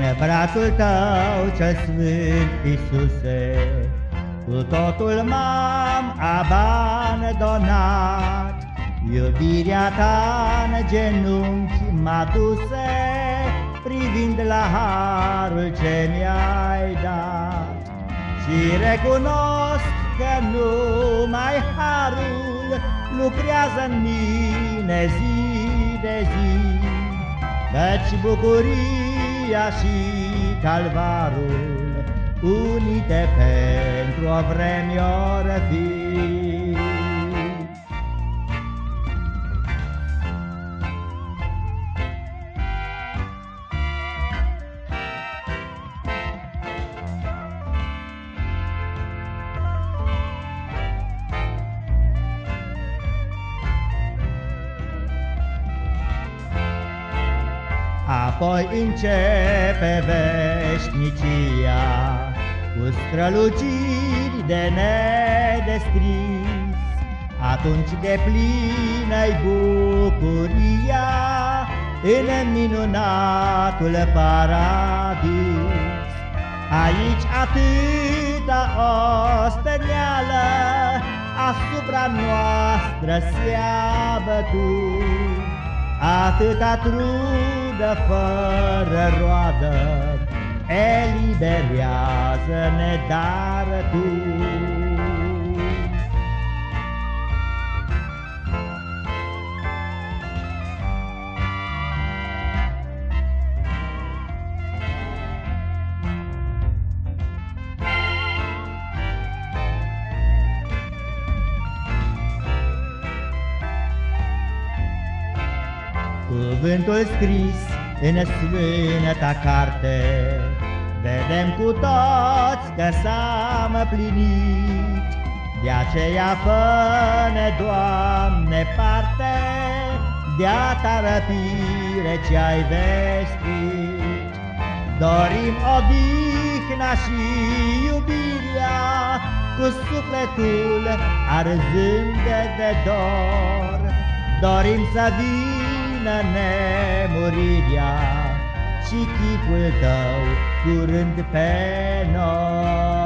brațul tău cel sfânt, Iisuse, Cu totul m-am abandonat, Iubirea ta în genunchi m-a duse, Privind la harul ce mi-ai dat. Și recunosc că numai harul Lucrează în mine zi de zi, Căci bucuria și calvarul Unite pentru o vreme ori fi. Apoi începe veșnicia Cu străluciri de nedescris Atunci de plină-i bucuria În minunatul paradis. Aici atâta osteneală Asupra noastră se-a bătut. Atâta trudă fără roadă, Eliberează-ne, dar tu. Cuvântul scris în sfânta carte, Vedem cu toți că s-am plinit, De aceea fă-ne, Doamne, parte, De-a ta răpire ce-ai vestit. Dorim odihna și iubirea, Cu sufletul arzând de dor, Dorim să vii vină nemurirea și chipul tău curând pe noi.